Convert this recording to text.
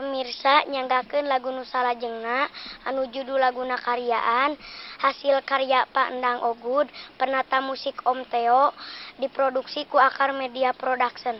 pemirsa nyanggakeun lagu Nusala Jengna anu judul lagu karyaan. Hasil karya Pak Endang Ogud penata musik Om Teo diproduksi ku Akar Media Production.